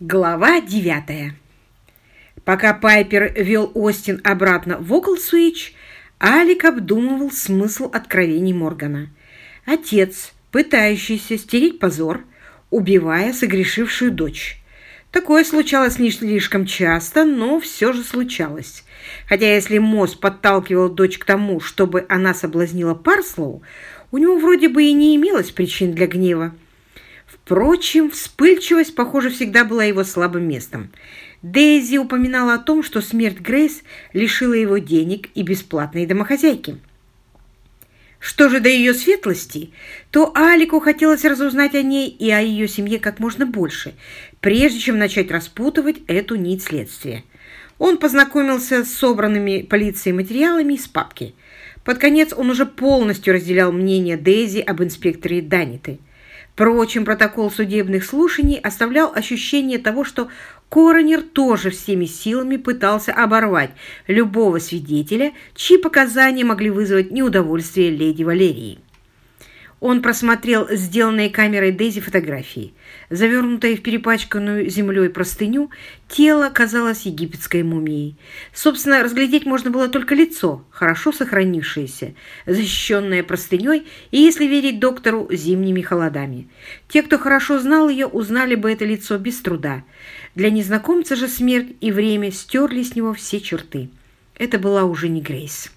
Глава девятая. Пока Пайпер вел Остин обратно в Оклсуич, Алик обдумывал смысл откровений Моргана. Отец, пытающийся стереть позор, убивая согрешившую дочь. Такое случалось не слишком часто, но все же случалось. Хотя если Мосс подталкивал дочь к тому, чтобы она соблазнила Парслоу, у него вроде бы и не имелось причин для гнева. Впрочем, вспыльчивость, похоже, всегда была его слабым местом. Дейзи упоминала о том, что смерть Грейс лишила его денег и бесплатной домохозяйки. Что же до ее светлости, то Алику хотелось разузнать о ней и о ее семье как можно больше, прежде чем начать распутывать эту нить следствия. Он познакомился с собранными полицией материалами из папки. Под конец он уже полностью разделял мнение Дейзи об инспекторе Даниты – Впрочем, протокол судебных слушаний оставлял ощущение того, что Коронер тоже всеми силами пытался оборвать любого свидетеля, чьи показания могли вызвать неудовольствие леди Валерии. Он просмотрел сделанные камерой Дейзи фотографии. Завернутое в перепачканную землей простыню, тело казалось египетской мумией. Собственно, разглядеть можно было только лицо, хорошо сохранившееся, защищенное простыней и, если верить доктору, зимними холодами. Те, кто хорошо знал ее, узнали бы это лицо без труда. Для незнакомца же смерть и время стерли с него все черты. Это была уже не Грейс.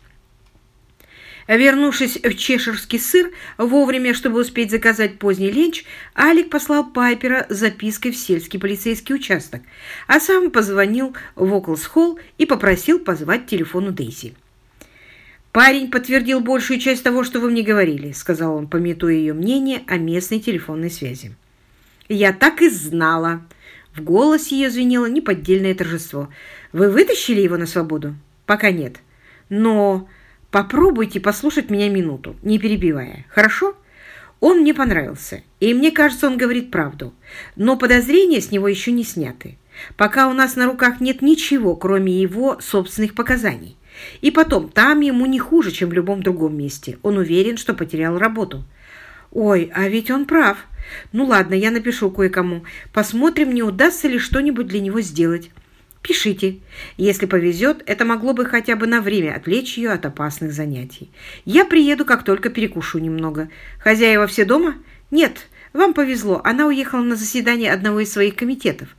Вернувшись в чеширский сыр вовремя, чтобы успеть заказать поздний ленч, Алик послал Пайпера с запиской в сельский полицейский участок, а сам позвонил в Оклс-холл и попросил позвать телефону Дейзи. «Парень подтвердил большую часть того, что вы мне говорили», — сказал он, пометуя ее мнение о местной телефонной связи. «Я так и знала!» В голосе ее звенело неподдельное торжество. «Вы вытащили его на свободу?» «Пока нет. Но Попробуйте послушать меня минуту, не перебивая. Хорошо? Он мне понравился, и мне кажется, он говорит правду. Но подозрения с него еще не сняты. Пока у нас на руках нет ничего, кроме его собственных показаний. И потом, там ему не хуже, чем в любом другом месте. Он уверен, что потерял работу. Ой, а ведь он прав. Ну ладно, я напишу кое-кому. Посмотрим, не удастся ли что-нибудь для него сделать. Пишите. Если повезет, это могло бы хотя бы на время отвлечь ее от опасных занятий. Я приеду, как только перекушу немного. Хозяева все дома? Нет, вам повезло. Она уехала на заседание одного из своих комитетов.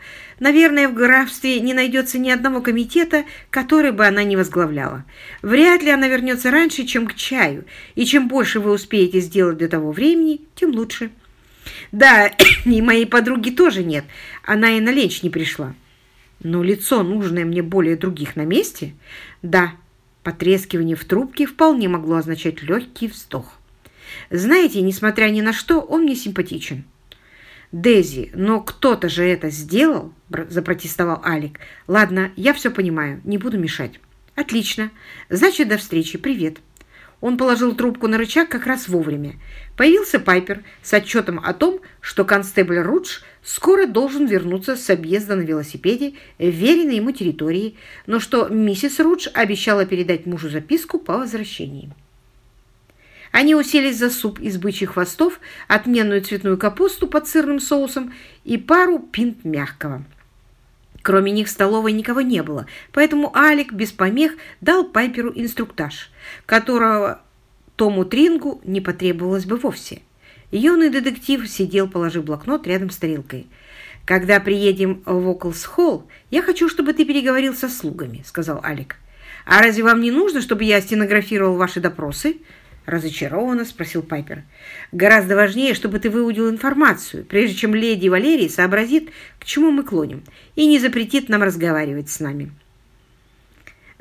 Наверное, в графстве не найдется ни одного комитета, который бы она не возглавляла. Вряд ли она вернется раньше, чем к чаю. И чем больше вы успеете сделать до того времени, тем лучше. Да, и моей подруги тоже нет. Она и на ленч не пришла. Но лицо, нужное мне более других, на месте? Да, потрескивание в трубке вполне могло означать легкий вздох. Знаете, несмотря ни на что, он мне симпатичен. «Дези, но кто-то же это сделал?» – запротестовал Алик. «Ладно, я все понимаю, не буду мешать». «Отлично. Значит, до встречи. Привет». Он положил трубку на рычаг как раз вовремя. Появился Пайпер с отчетом о том, что констебль Рудж скоро должен вернуться с объезда на велосипеде в веренной ему территории, но что миссис Рудж обещала передать мужу записку по возвращении. Они уселись за суп из бычьих хвостов, отменную цветную капусту под сырным соусом и пару пинт мягкого. Кроме них в столовой никого не было, поэтому Алик без помех дал Пайперу инструктаж, которого Тому Трингу не потребовалось бы вовсе. Юный детектив сидел, положив блокнот рядом с тарелкой. «Когда приедем в Оклс-Холл, я хочу, чтобы ты переговорил со слугами», — сказал Алик. «А разве вам не нужно, чтобы я стенографировал ваши допросы?» Разочарованно спросил Пайпер. «Гораздо важнее, чтобы ты выудил информацию, прежде чем леди Валерий сообразит, к чему мы клоним, и не запретит нам разговаривать с нами».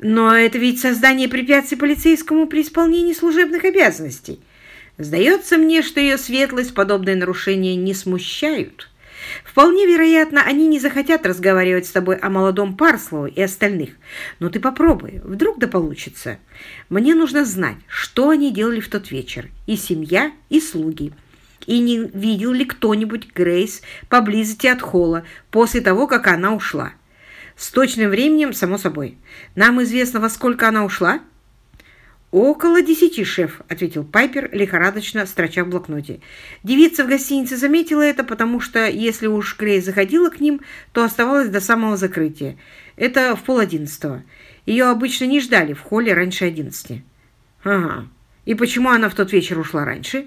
«Но это ведь создание препятствий полицейскому при исполнении служебных обязанностей. Сдается мне, что ее светлость подобные нарушения не смущают». Вполне вероятно, они не захотят разговаривать с тобой о молодом Парслоу и остальных. Но ты попробуй, вдруг да получится. Мне нужно знать, что они делали в тот вечер, и семья, и слуги. И не видел ли кто-нибудь Грейс поблизости от холла после того, как она ушла. С точным временем, само собой. Нам известно, во сколько она ушла? «Около десяти, шеф», — ответил Пайпер, лихорадочно строча в блокноте. Девица в гостинице заметила это, потому что, если уж Грей заходила к ним, то оставалась до самого закрытия. Это в полодиннадцатого. Ее обычно не ждали в холле раньше одиннадцати. «Ага. И почему она в тот вечер ушла раньше?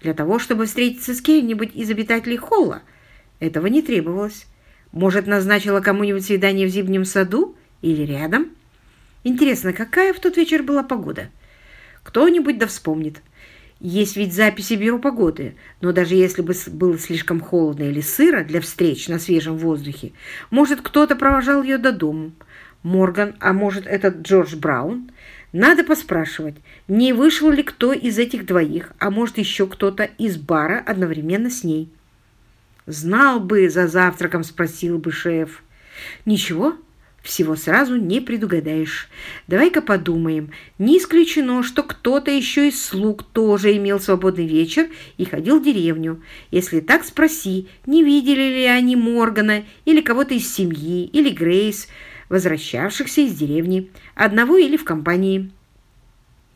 Для того, чтобы встретиться с кем-нибудь из обитателей холла. Этого не требовалось. Может, назначила кому-нибудь свидание в зимнем саду или рядом? Интересно, какая в тот вечер была погода?» Кто-нибудь да вспомнит. Есть ведь записи бюро погоды, но даже если бы было слишком холодно или сыро для встреч на свежем воздухе, может, кто-то провожал ее до дома. Морган, а может, этот Джордж Браун? Надо поспрашивать, не вышел ли кто из этих двоих, а может, еще кто-то из бара одновременно с ней. Знал бы, за завтраком спросил бы шеф. Ничего, всего сразу не предугадаешь. Давай-ка подумаем. Не исключено, что кто-то еще из слуг тоже имел свободный вечер и ходил в деревню. Если так, спроси, не видели ли они Моргана или кого-то из семьи, или Грейс, возвращавшихся из деревни, одного или в компании.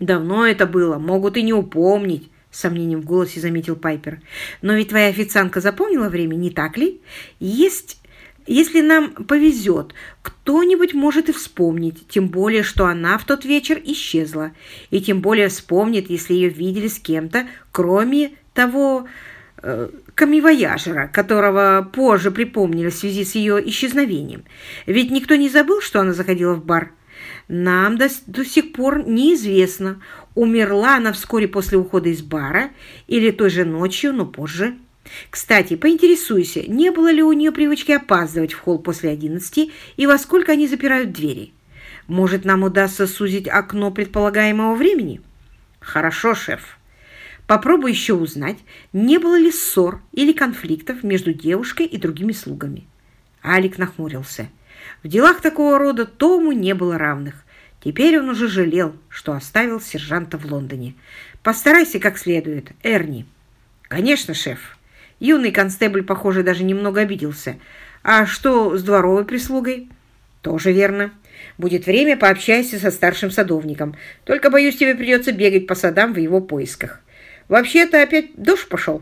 Давно это было, могут и не упомнить. — с сомнением в голосе заметил Пайпер. «Но ведь твоя официантка запомнила время, не так ли? Есть если нам повезет, кто-нибудь может и вспомнить, тем более, что она в тот вечер исчезла, и тем более вспомнит, если ее видели с кем-то, кроме того э, камевояжера, которого позже припомнили в связи с ее исчезновением. Ведь никто не забыл, что она заходила в бар. Нам до, до сих пор неизвестно, умерла она вскоре после ухода из бара или той же ночью, но позже. Кстати, поинтересуйся, не было ли у нее привычки опаздывать в холл после одиннадцати и во сколько они запирают двери? Может, нам удастся сузить окно предполагаемого времени? Хорошо, шеф. Попробуй еще узнать, не было ли ссор или конфликтов между девушкой и другими слугами. Алик нахмурился. В делах такого рода Тому не было равных. Теперь он уже жалел, что оставил сержанта в Лондоне. Постарайся как следует, Эрни. Конечно, шеф. Юный констебль, похоже, даже немного обиделся. А что с дворовой прислугой? Тоже верно. Будет время, пообщайся со старшим садовником. Только, боюсь, тебе придется бегать по садам в его поисках. Вообще-то опять дождь пошел.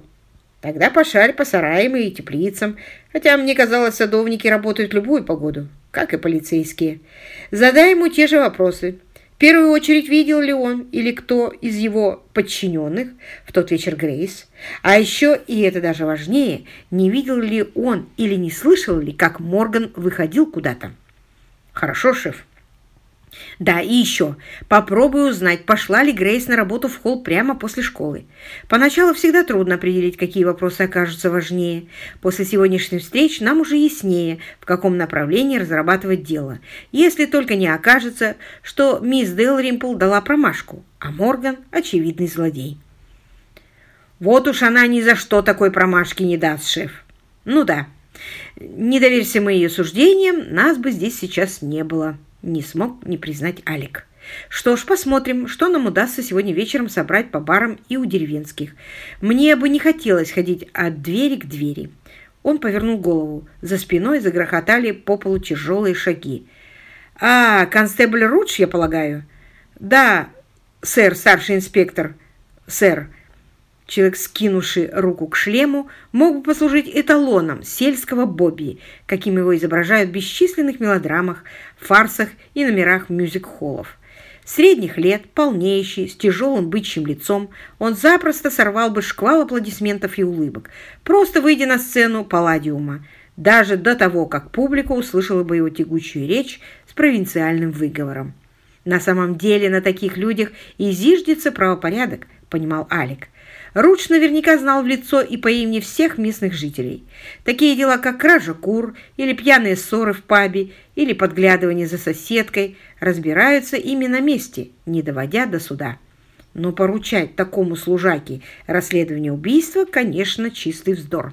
Тогда пошарь по сараям и теплицам. Хотя, мне казалось, садовники работают любую погоду, как и полицейские. Задай ему те же вопросы первую очередь, видел ли он или кто из его подчиненных в тот вечер Грейс, а еще, и это даже важнее, не видел ли он или не слышал ли, как Морган выходил куда-то. «Хорошо, шеф», да, и еще. Попробуй узнать, пошла ли Грейс на работу в холл прямо после школы. Поначалу всегда трудно определить, какие вопросы окажутся важнее. После сегодняшней встречи нам уже яснее, в каком направлении разрабатывать дело. Если только не окажется, что мисс Делримпл дала промашку, а Морган – очевидный злодей. Вот уж она ни за что такой промашки не даст, шеф. Ну да, не доверься мы ее суждениям, нас бы здесь сейчас не было. Не смог не признать Алик. Что ж, посмотрим, что нам удастся сегодня вечером собрать по барам и у деревенских. Мне бы не хотелось ходить от двери к двери. Он повернул голову. За спиной загрохотали по полу тяжелые шаги. «А, констебль Рудж, я полагаю?» «Да, сэр, старший инспектор, сэр». Человек, скинувший руку к шлему, мог бы послужить эталоном сельского Бобби, каким его изображают в бесчисленных мелодрамах, фарсах и номерах мюзик-холлов. Средних лет, полнеющий, с тяжелым бычьим лицом, он запросто сорвал бы шквал аплодисментов и улыбок, просто выйдя на сцену Палладиума, даже до того, как публика услышала бы его тягучую речь с провинциальным выговором. На самом деле на таких людях и зиждется правопорядок, понимал Алик. Руч наверняка знал в лицо и по имени всех местных жителей. Такие дела, как кража кур, или пьяные ссоры в пабе, или подглядывание за соседкой, разбираются ими на месте, не доводя до суда. Но поручать такому служаке расследование убийства, конечно, чистый вздор.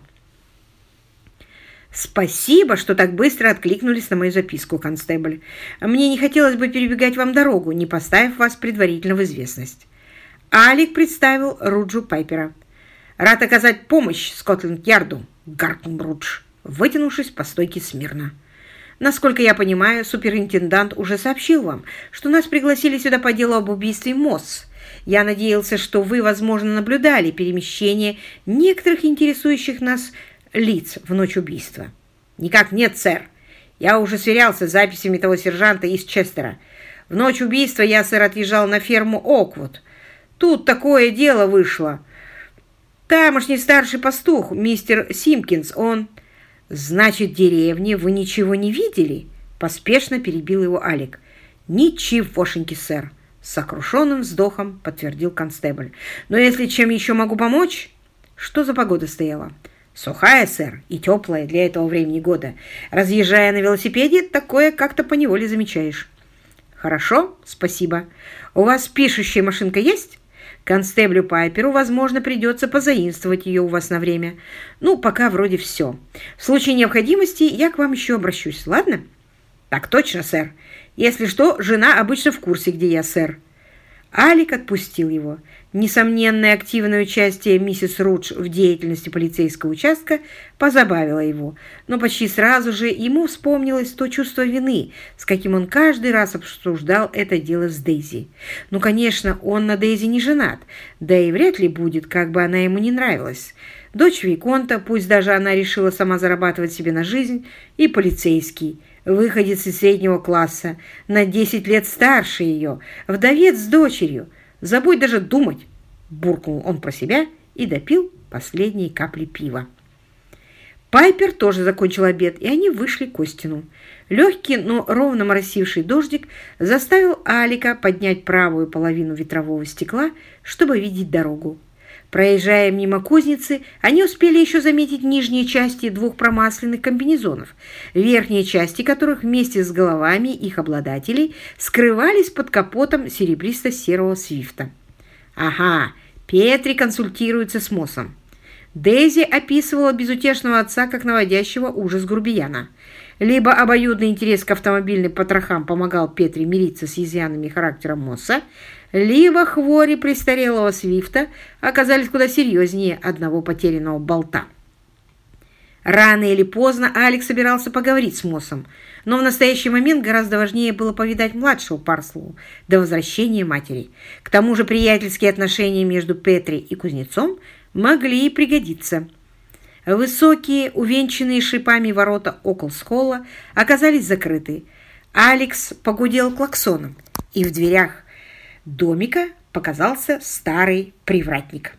«Спасибо, что так быстро откликнулись на мою записку, констебль. Мне не хотелось бы перебегать вам дорогу, не поставив вас предварительно в известность. Алик представил Руджу Пайпера. «Рад оказать помощь Скотленд-Ярду», — гаркнул Рудж, вытянувшись по стойке смирно. Насколько я понимаю, суперинтендант уже сообщил вам, что нас пригласили сюда по делу об убийстве Мосс. Я надеялся, что вы, возможно, наблюдали перемещение некоторых интересующих нас лиц в ночь убийства. Никак нет, сэр. Я уже сверялся с записями того сержанта из Честера. В ночь убийства я, сэр, отъезжал на ферму Оквуд. Тут такое дело вышло. Тамошний старший пастух, мистер Симкинс, он... Значит, деревни вы ничего не видели? Поспешно перебил его Алик. Ничегошеньки, сэр. С сокрушенным вздохом подтвердил констебль. Но если чем еще могу помочь? Что за погода стояла? Сухая, сэр, и теплая для этого времени года. Разъезжая на велосипеде, такое как-то поневоле замечаешь. Хорошо, спасибо. У вас пишущая машинка есть? Констеблю Пайперу, возможно, придется позаимствовать ее у вас на время. Ну, пока вроде все. В случае необходимости я к вам еще обращусь, ладно? Так точно, сэр. Если что, жена обычно в курсе, где я, сэр. Алик отпустил его. Несомненное активное участие миссис Рудж в деятельности полицейского участка позабавило его, но почти сразу же ему вспомнилось то чувство вины, с каким он каждый раз обсуждал это дело с Дейзи. Ну, конечно, он на Дейзи не женат, да и вряд ли будет, как бы она ему не нравилась. Дочь Виконта, пусть даже она решила сама зарабатывать себе на жизнь, и полицейский – выходец из среднего класса, на 10 лет старше ее, вдовец с дочерью. Забудь даже думать, буркнул он про себя и допил последние капли пива. Пайпер тоже закончил обед, и они вышли к Костину. Легкий, но ровно моросивший дождик заставил Алика поднять правую половину ветрового стекла, чтобы видеть дорогу. Проезжая мимо кузницы, они успели еще заметить нижние части двух промасленных комбинезонов, верхние части которых вместе с головами их обладателей скрывались под капотом серебристо-серого свифта. «Ага, Петри консультируется с Моссом». Дейзи описывала безутешного отца как наводящего ужас грубияна. Либо обоюдный интерес к автомобильным потрохам помогал Петре мириться с изъянами характера Мосса, либо хвори престарелого Свифта оказались куда серьезнее одного потерянного болта. Рано или поздно Алекс собирался поговорить с Моссом, но в настоящий момент гораздо важнее было повидать младшего Парслоу до возвращения матери. К тому же приятельские отношения между Петри и кузнецом могли и пригодиться. Высокие, увенчанные шипами ворота Околсхолла оказались закрыты. Алекс погудел клаксоном, и в дверях домика показался старый привратник.